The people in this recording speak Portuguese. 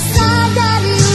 sadari